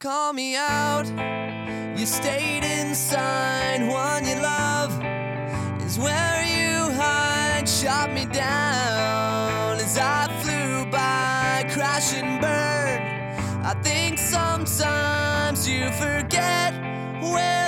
Call me out. You stayed inside. One you love is where you hide. Shot me down as I flew by. Crash and burn. I think sometimes you forget where.